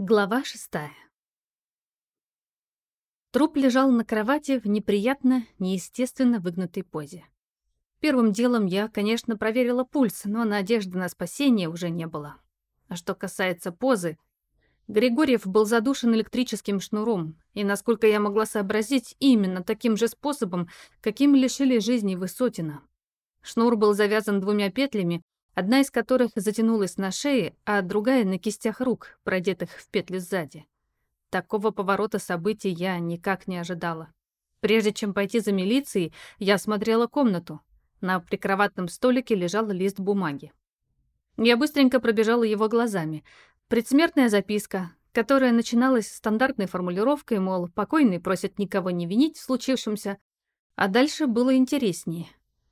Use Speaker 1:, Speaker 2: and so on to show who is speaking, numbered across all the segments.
Speaker 1: Глава шестая. Труп лежал на кровати в неприятно, неестественно выгнутой позе. Первым делом я, конечно, проверила пульс, но надежды на спасение уже не было. А что касается позы, Григорьев был задушен электрическим шнуром, и, насколько я могла сообразить, именно таким же способом, каким лишили жизни Высотина. Шнур был завязан двумя петлями, одна из которых затянулась на шее, а другая на кистях рук, продетых в петли сзади. Такого поворота событий я никак не ожидала. Прежде чем пойти за милицией, я осмотрела комнату. На прикроватном столике лежал лист бумаги. Я быстренько пробежала его глазами. Предсмертная записка, которая начиналась стандартной формулировкой, мол, покойный просит никого не винить в случившемся, а дальше было интереснее.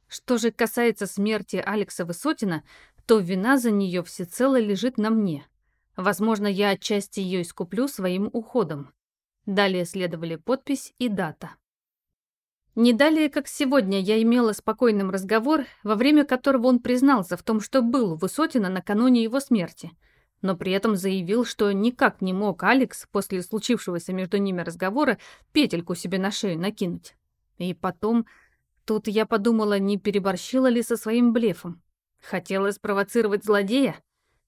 Speaker 1: Что же касается смерти Алекса Высотина, то вина за нее всецело лежит на мне. Возможно, я отчасти ее искуплю своим уходом. Далее следовали подпись и дата. Не далее, как сегодня, я имела спокойным разговор, во время которого он признался в том, что был Высотина накануне его смерти, но при этом заявил, что никак не мог Алекс после случившегося между ними разговора петельку себе на шею накинуть. И потом Тут я подумала, не переборщила ли со своим блефом. Хотела спровоцировать злодея?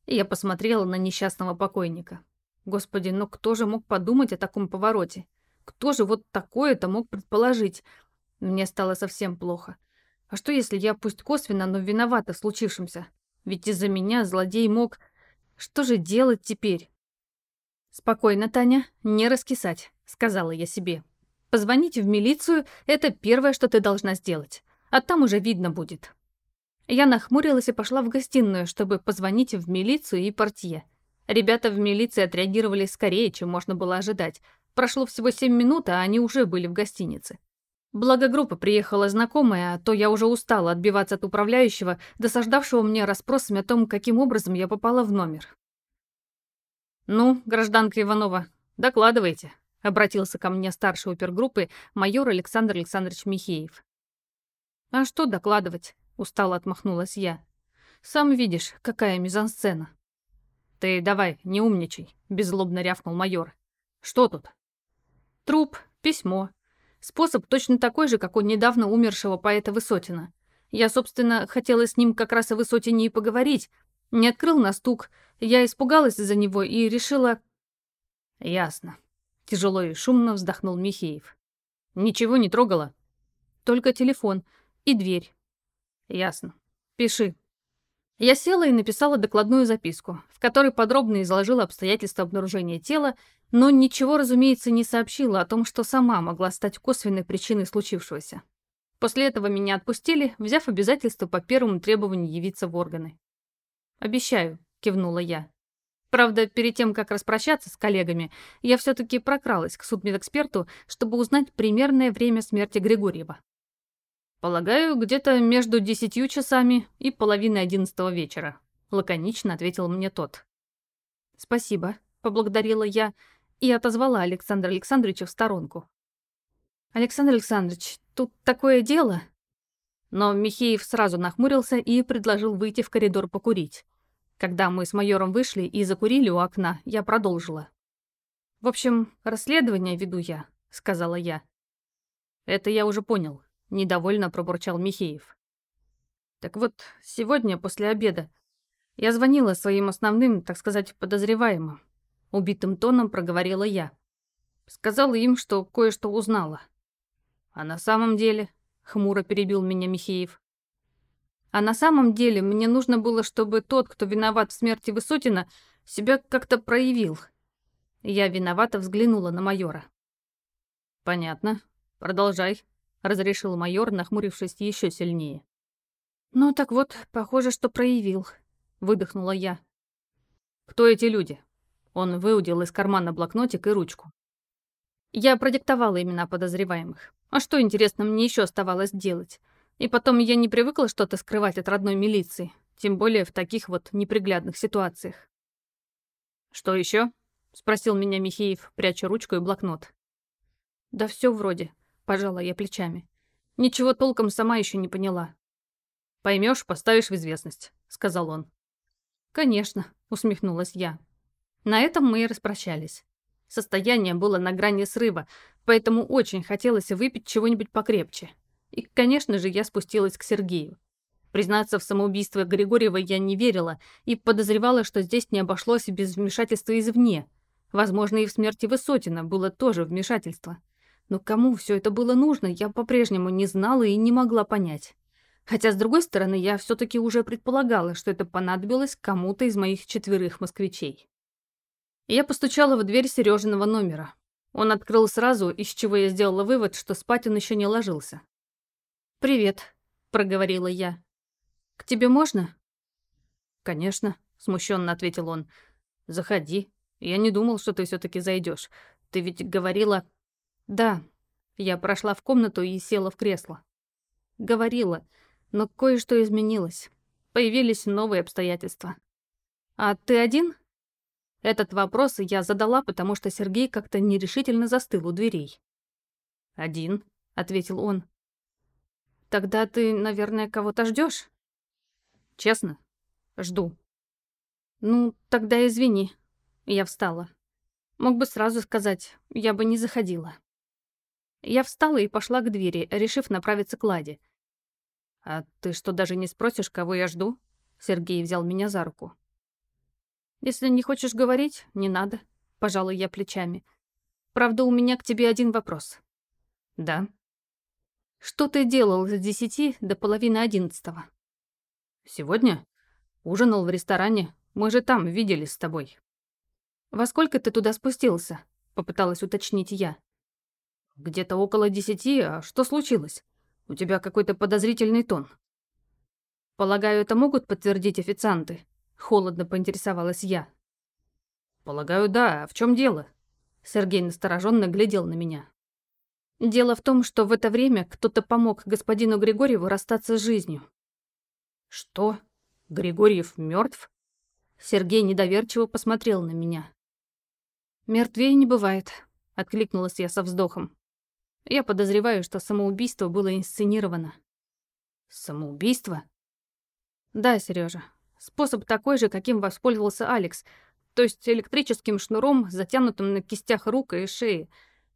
Speaker 1: Я посмотрела на несчастного покойника. Господи, ну кто же мог подумать о таком повороте? Кто же вот такое-то мог предположить? Мне стало совсем плохо. А что если я пусть косвенно, но виновата в случившемся? Ведь из-за меня злодей мог... Что же делать теперь? «Спокойно, Таня, не раскисать», — сказала я себе. Позвонить в милицию — это первое, что ты должна сделать. А там уже видно будет. Я нахмурилась и пошла в гостиную, чтобы позвонить в милицию и портье. Ребята в милиции отреагировали скорее, чем можно было ожидать. Прошло всего семь минут, а они уже были в гостинице. Благо группа приехала знакомая, а то я уже устала отбиваться от управляющего, досаждавшего мне расспросами о том, каким образом я попала в номер. «Ну, гражданка Иванова, докладывайте», — обратился ко мне старший опергруппы майор Александр Александрович Михеев. «А что докладывать?» — устало отмахнулась я. «Сам видишь, какая мизансцена». «Ты давай, не умничай», — беззлобно рявкнул майор. «Что тут?» «Труп, письмо. Способ точно такой же, как у недавно умершего поэта Высотина. Я, собственно, хотела с ним как раз о Высотине и поговорить. Не открыл на стук. Я испугалась за него и решила...» «Ясно», Тяжело и шумно вздохнул Михеев. Ничего не трогала? Только телефон и дверь. Ясно. Пиши. Я села и написала докладную записку, в которой подробно изложила обстоятельства обнаружения тела, но ничего, разумеется, не сообщила о том, что сама могла стать косвенной причиной случившегося. После этого меня отпустили, взяв обязательство по первому требованию явиться в органы. «Обещаю», — кивнула я. Правда, перед тем, как распрощаться с коллегами, я все-таки прокралась к судмедэксперту, чтобы узнать примерное время смерти Григорьева. «Полагаю, где-то между десятью часами и половиной одиннадцатого вечера», — лаконично ответил мне тот. «Спасибо», — поблагодарила я и отозвала Александра Александровича в сторонку. «Александр Александрович, тут такое дело...» Но Михеев сразу нахмурился и предложил выйти в коридор покурить. Когда мы с майором вышли и закурили у окна, я продолжила. «В общем, расследование веду я», — сказала я. «Это я уже понял», — недовольно пробурчал Михеев. «Так вот, сегодня после обеда я звонила своим основным, так сказать, подозреваемым. Убитым тоном проговорила я. Сказала им, что кое-что узнала. А на самом деле, хмуро перебил меня Михеев, а на самом деле мне нужно было, чтобы тот, кто виноват в смерти Высотина, себя как-то проявил. Я виновато взглянула на майора. «Понятно. Продолжай», — разрешил майор, нахмурившись еще сильнее. «Ну так вот, похоже, что проявил», — выдохнула я. «Кто эти люди?» Он выудил из кармана блокнотик и ручку. Я продиктовала имена подозреваемых. А что, интересно, мне еще оставалось делать? И потом я не привыкла что-то скрывать от родной милиции, тем более в таких вот неприглядных ситуациях. «Что еще? спросил меня Михеев, пряча ручку и блокнот. «Да все вроде», — пожала я плечами. «Ничего толком сама еще не поняла». Поймешь, поставишь в известность», — сказал он. «Конечно», — усмехнулась я. На этом мы и распрощались. Состояние было на грани срыва, поэтому очень хотелось выпить чего-нибудь покрепче. И, конечно же, я спустилась к Сергею. Признаться в самоубийстве Григорьева я не верила и подозревала, что здесь не обошлось без вмешательства извне. Возможно, и в смерти Высотина было тоже вмешательство. Но кому все это было нужно, я по-прежнему не знала и не могла понять. Хотя, с другой стороны, я все таки уже предполагала, что это понадобилось кому-то из моих четверых москвичей. Я постучала в дверь Сережиного номера. Он открыл сразу, из чего я сделала вывод, что спать он еще не ложился. «Привет», — проговорила я. «К тебе можно?» «Конечно», — смущенно ответил он. «Заходи. Я не думал, что ты все таки зайдешь. Ты ведь говорила...» «Да». Я прошла в комнату и села в кресло. Говорила, но кое-что изменилось. Появились новые обстоятельства. «А ты один?» Этот вопрос я задала, потому что Сергей как-то нерешительно застыл у дверей. «Один», — ответил он. «Тогда ты, наверное, кого-то ждешь? «Честно? Жду». «Ну, тогда извини». Я встала. Мог бы сразу сказать, я бы не заходила. Я встала и пошла к двери, решив направиться к Ладе. «А ты что, даже не спросишь, кого я жду?» Сергей взял меня за руку. «Если не хочешь говорить, не надо», — пожалуй я плечами. «Правда, у меня к тебе один вопрос». «Да». «Что ты делал с десяти до половины одиннадцатого?» «Сегодня? Ужинал в ресторане. Мы же там виделись с тобой». «Во сколько ты туда спустился?» — попыталась уточнить я. «Где-то около десяти, а что случилось? У тебя какой-то подозрительный тон». «Полагаю, это могут подтвердить официанты?» Холодно поинтересовалась я. «Полагаю, да. А в чем дело?» Сергей настороженно глядел на меня. «Дело в том, что в это время кто-то помог господину Григорьеву расстаться с жизнью». «Что? Григорьев мертв?» Сергей недоверчиво посмотрел на меня. «Мертвее не бывает», — откликнулась я со вздохом. «Я подозреваю, что самоубийство было инсценировано». «Самоубийство?» «Да, Сережа, Способ такой же, каким воспользовался Алекс, то есть электрическим шнуром, затянутым на кистях рук и шеи.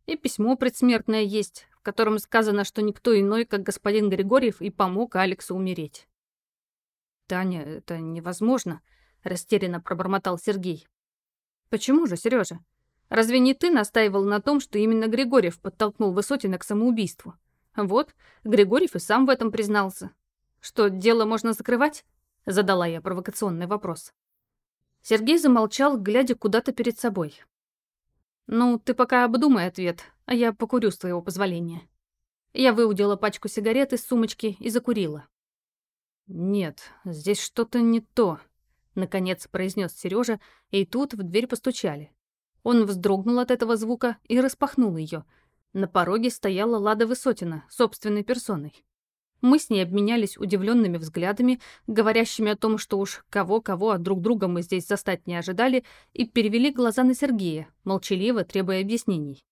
Speaker 1: И письмо предсмертное есть, в котором сказано, что никто иной, как господин Григорьев, и помог Алексу умереть. «Таня, это невозможно», — растерянно пробормотал Сергей. «Почему же, Сережа? Разве не ты настаивал на том, что именно Григорьев подтолкнул Высотина к самоубийству? Вот, Григорьев и сам в этом признался. Что, дело можно закрывать? Задала я провокационный вопрос. Сергей замолчал, глядя куда-то перед собой. «Ну, ты пока обдумай ответ, а я покурю с твоего позволения». Я выудила пачку сигарет из сумочки и закурила. «Нет, здесь что-то не то», — наконец произнес Сережа, и тут в дверь постучали. Он вздрогнул от этого звука и распахнул ее. На пороге стояла Лада Высотина, собственной персоной. Мы с ней обменялись удивленными взглядами, говорящими о том, что уж кого-кого от друг друга мы здесь застать не ожидали, и перевели глаза на Сергея, молчаливо требуя объяснений.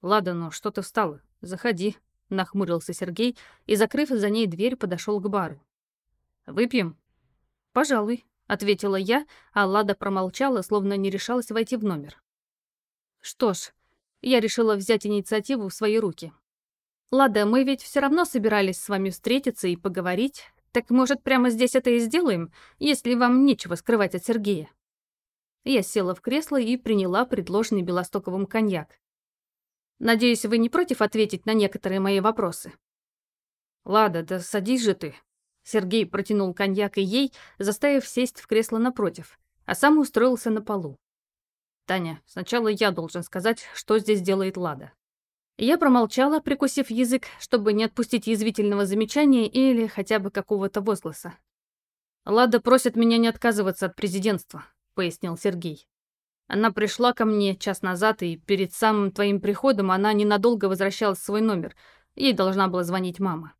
Speaker 1: «Ладно, ну что ты встала? Заходи», — нахмурился Сергей и, закрыв за ней дверь, подошел к бару. «Выпьем?» «Пожалуй», — ответила я, а Лада промолчала, словно не решалась войти в номер. Что ж, я решила взять инициативу в свои руки. Лада, мы ведь все равно собирались с вами встретиться и поговорить. Так, может, прямо здесь это и сделаем, если вам нечего скрывать от Сергея?» Я села в кресло и приняла предложенный Белостоковым коньяк. «Надеюсь, вы не против ответить на некоторые мои вопросы?» «Лада, да садись же ты!» Сергей протянул коньяк и ей, заставив сесть в кресло напротив, а сам устроился на полу. «Таня, сначала я должен сказать, что здесь делает Лада. Я промолчала, прикусив язык, чтобы не отпустить язвительного замечания или хотя бы какого-то возгласа. «Лада просит меня не отказываться от президентства», — пояснил Сергей. «Она пришла ко мне час назад, и перед самым твоим приходом она ненадолго возвращалась в свой номер. Ей должна была звонить мама».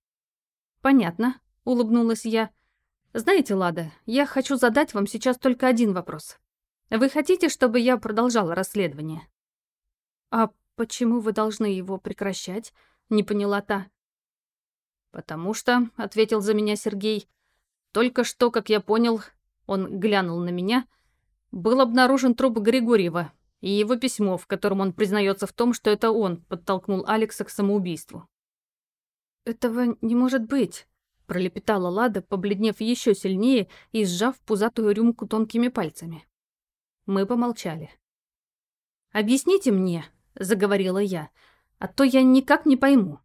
Speaker 1: «Понятно», — улыбнулась я. «Знаете, Лада, я хочу задать вам сейчас только один вопрос. Вы хотите, чтобы я продолжала расследование?» «А «Почему вы должны его прекращать?» — не поняла та. «Потому что», — ответил за меня Сергей, — «только что, как я понял, он глянул на меня, был обнаружен труп Григорьева и его письмо, в котором он признается в том, что это он подтолкнул Алекса к самоубийству. «Этого не может быть», — пролепетала Лада, побледнев еще сильнее и сжав пузатую рюмку тонкими пальцами. Мы помолчали. «Объясните мне», — заговорила я, — «а то я никак не пойму.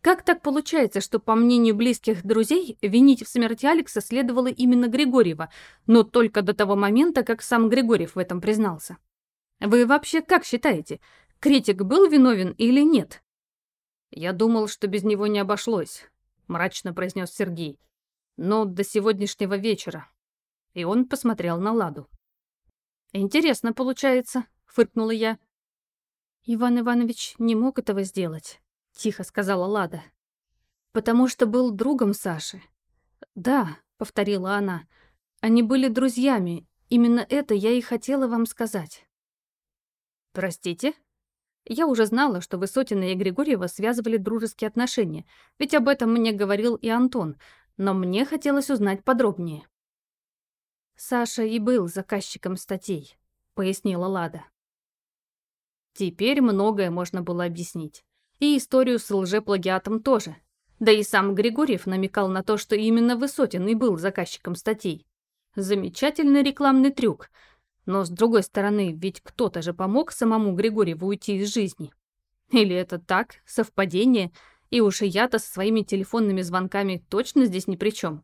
Speaker 1: Как так получается, что, по мнению близких друзей, винить в смерти Алекса следовало именно Григорьева, но только до того момента, как сам Григорьев в этом признался? Вы вообще как считаете, критик был виновен или нет? Я думал, что без него не обошлось, мрачно произнес Сергей. Но до сегодняшнего вечера. И он посмотрел на Ладу. Интересно получается, фыркнула я. Иван Иванович не мог этого сделать. — тихо сказала Лада. «Потому что был другом Саши». «Да», — повторила она, — «они были друзьями. Именно это я и хотела вам сказать». «Простите?» Я уже знала, что Высотина и Григорьева связывали дружеские отношения, ведь об этом мне говорил и Антон, но мне хотелось узнать подробнее. «Саша и был заказчиком статей», — пояснила Лада. Теперь многое можно было объяснить. И историю с лжеплагиатом тоже. Да и сам Григорьев намекал на то, что именно Высотин и был заказчиком статей. Замечательный рекламный трюк. Но с другой стороны, ведь кто-то же помог самому Григорьеву уйти из жизни. Или это так, совпадение, и уж и я-то со своими телефонными звонками точно здесь ни при чем.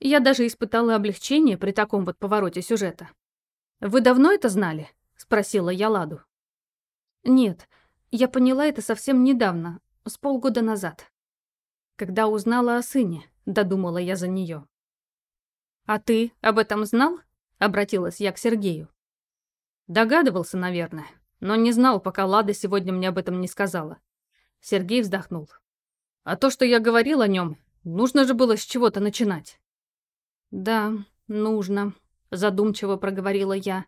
Speaker 1: Я даже испытала облегчение при таком вот повороте сюжета. «Вы давно это знали?» — спросила я Ладу. «Нет, я поняла это совсем недавно, с полгода назад. Когда узнала о сыне, додумала я за нее. «А ты об этом знал?» — обратилась я к Сергею. Догадывался, наверное, но не знал, пока Лада сегодня мне об этом не сказала. Сергей вздохнул. А то, что я говорил о нем, нужно же было с чего-то начинать. Да, нужно, задумчиво проговорила я.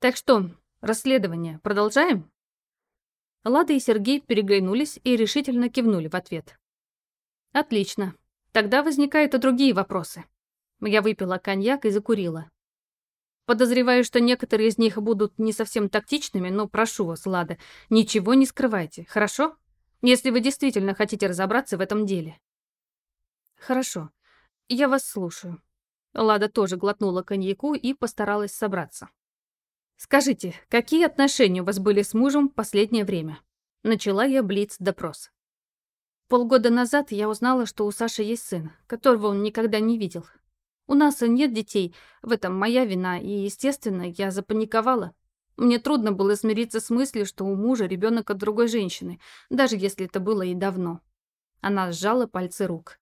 Speaker 1: Так что, расследование продолжаем? Лада и Сергей переглянулись и решительно кивнули в ответ. «Отлично. Тогда возникают и другие вопросы». Я выпила коньяк и закурила. Подозреваю, что некоторые из них будут не совсем тактичными, но прошу вас, Лада, ничего не скрывайте, хорошо? Если вы действительно хотите разобраться в этом деле. Хорошо. Я вас слушаю. Лада тоже глотнула коньяку и постаралась собраться. «Скажите, какие отношения у вас были с мужем в последнее время?» Начала я блиц-допрос. Полгода назад я узнала, что у Саши есть сын, которого он никогда не видел. У нас нет детей, в этом моя вина, и, естественно, я запаниковала. Мне трудно было смириться с мыслью, что у мужа ребенок от другой женщины, даже если это было и давно. Она сжала пальцы рук.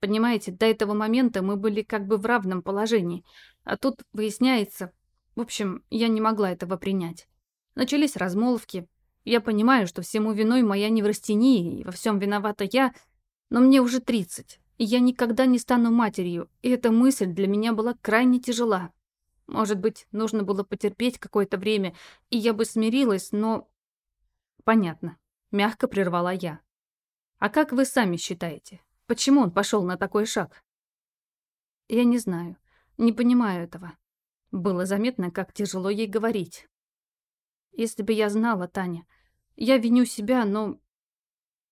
Speaker 1: Понимаете, до этого момента мы были как бы в равном положении, а тут выясняется, в общем, я не могла этого принять. Начались размолвки. Я понимаю, что всему виной моя неврастения, и во всем виновата я, но мне уже 30, и я никогда не стану матерью, и эта мысль для меня была крайне тяжела. Может быть, нужно было потерпеть какое-то время, и я бы смирилась, но... Понятно. Мягко прервала я. А как вы сами считаете, почему он пошел на такой шаг? Я не знаю, не понимаю этого. Было заметно, как тяжело ей говорить. Если бы я знала, Таня, я виню себя, но...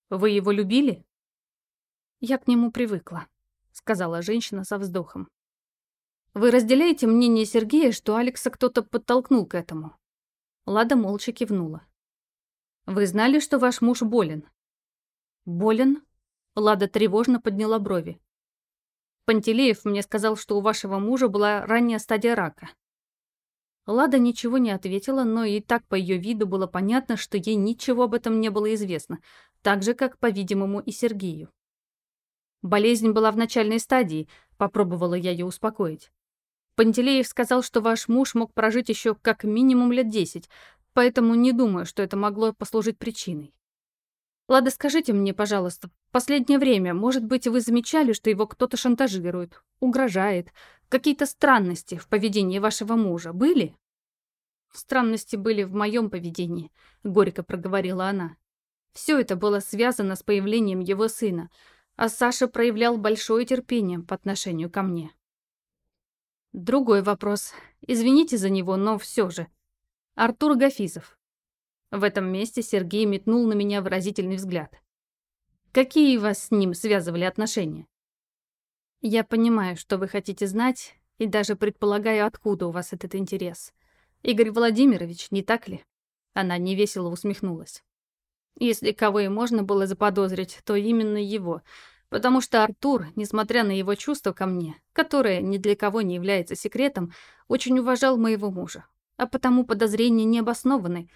Speaker 1: Вы его любили? Я к нему привыкла, сказала женщина со вздохом. Вы разделяете мнение Сергея, что Алекса кто-то подтолкнул к этому? Лада молча кивнула. Вы знали, что ваш муж болен? Болен? Лада тревожно подняла брови. Пантелеев мне сказал, что у вашего мужа была ранняя стадия рака. Лада ничего не ответила, но и так по ее виду было понятно, что ей ничего об этом не было известно, так же, как, по-видимому, и Сергею. Болезнь была в начальной стадии, попробовала я ее успокоить. Пантелеев сказал, что ваш муж мог прожить еще как минимум лет десять, поэтому не думаю, что это могло послужить причиной. Лада, скажите мне, пожалуйста, последнее время, может быть, вы замечали, что его кто-то шантажирует, угрожает? Какие-то странности в поведении вашего мужа были? Странности были в моем поведении, горько проговорила она. Все это было связано с появлением его сына, а Саша проявлял большое терпение по отношению ко мне. Другой вопрос. Извините за него, но все же. Артур Гафизов. В этом месте Сергей метнул на меня выразительный взгляд. Какие вас с ним связывали отношения? Я понимаю, что вы хотите знать, и даже предполагаю, откуда у вас этот интерес. Игорь Владимирович, не так ли? Она невесело усмехнулась. Если кого и можно было заподозрить, то именно его, потому что Артур, несмотря на его чувства ко мне, которое ни для кого не является секретом, очень уважал моего мужа. А потому подозрения не обоснованы.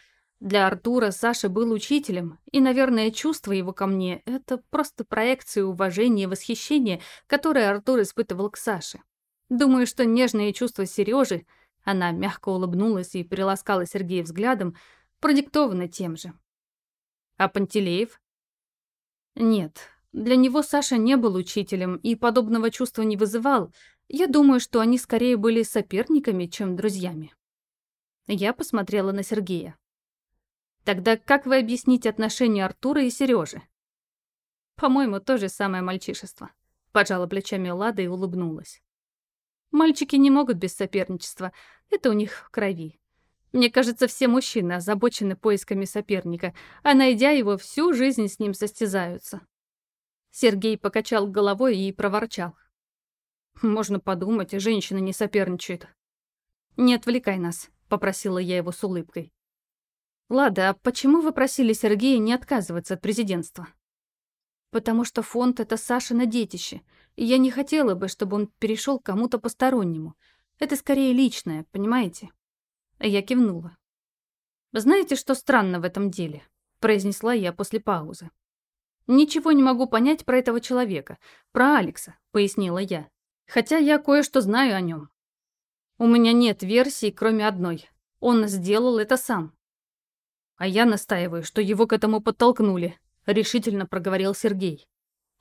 Speaker 1: Для Артура Саша был учителем, и, наверное, чувство его ко мне — это просто проекция уважения и восхищения, которое Артур испытывал к Саше. Думаю, что нежные чувства Сережи, она мягко улыбнулась и приласкала Сергея взглядом, продиктованы тем же. А Пантелеев? Нет, для него Саша не был учителем и подобного чувства не вызывал. Я думаю, что они скорее были соперниками, чем друзьями. Я посмотрела на Сергея. Тогда как вы объясните отношения Артура и Сережи? По-моему, то же самое мальчишество. Пожала плечами Лада и улыбнулась. Мальчики не могут без соперничества. Это у них в крови. Мне кажется, все мужчины озабочены поисками соперника, а найдя его, всю жизнь с ним состязаются. Сергей покачал головой и проворчал. «Можно подумать, женщины не соперничают». «Не отвлекай нас», — попросила я его с улыбкой. «Лада, а почему вы просили Сергея не отказываться от президентства?» «Потому что фонд — это Сашино детище, и я не хотела бы, чтобы он перешел к кому-то постороннему. Это скорее личное, понимаете?» Я кивнула. «Знаете, что странно в этом деле?» — произнесла я после паузы. «Ничего не могу понять про этого человека, про Алекса», — пояснила я. «Хотя я кое-что знаю о нем. У меня нет версии, кроме одной. Он сделал это сам». «А я настаиваю, что его к этому подтолкнули», — решительно проговорил Сергей.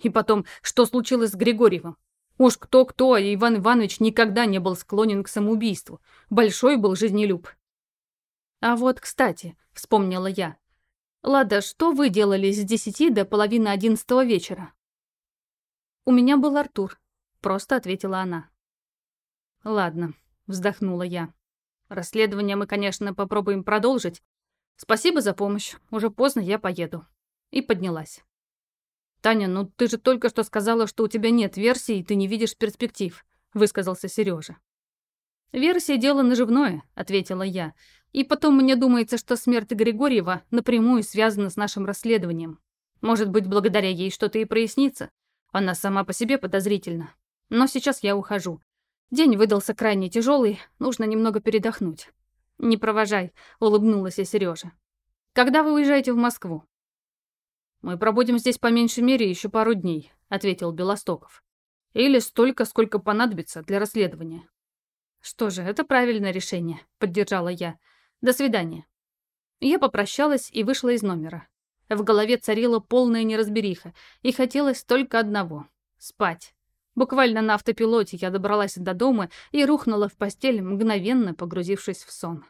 Speaker 1: «И потом, что случилось с Григорьевым? Уж кто-кто, а Иван Иванович никогда не был склонен к самоубийству. Большой был жизнелюб. А вот, кстати, вспомнила я. Лада, что вы делали с десяти до половины одиннадцатого вечера? У меня был Артур, просто ответила она. Ладно, вздохнула я. Расследование мы, конечно, попробуем продолжить. Спасибо за помощь. Уже поздно, я поеду. И поднялась. «Таня, ну ты же только что сказала, что у тебя нет версий, и ты не видишь перспектив», — высказался Сережа. «Версия — дело наживное», — ответила я. «И потом мне думается, что смерть Григорьева напрямую связана с нашим расследованием. Может быть, благодаря ей что-то и прояснится. Она сама по себе подозрительна. Но сейчас я ухожу. День выдался крайне тяжелый, нужно немного передохнуть». «Не провожай», — улыбнулась я Сережа. «Когда вы уезжаете в Москву?» «Мы пробудем здесь по меньшей мере еще пару дней», — ответил Белостоков. «Или столько, сколько понадобится для расследования». «Что же, это правильное решение», — поддержала я. «До свидания». Я попрощалась и вышла из номера. В голове царила полная неразбериха, и хотелось только одного — спать. Буквально на автопилоте я добралась до дома и рухнула в постель, мгновенно погрузившись в сон.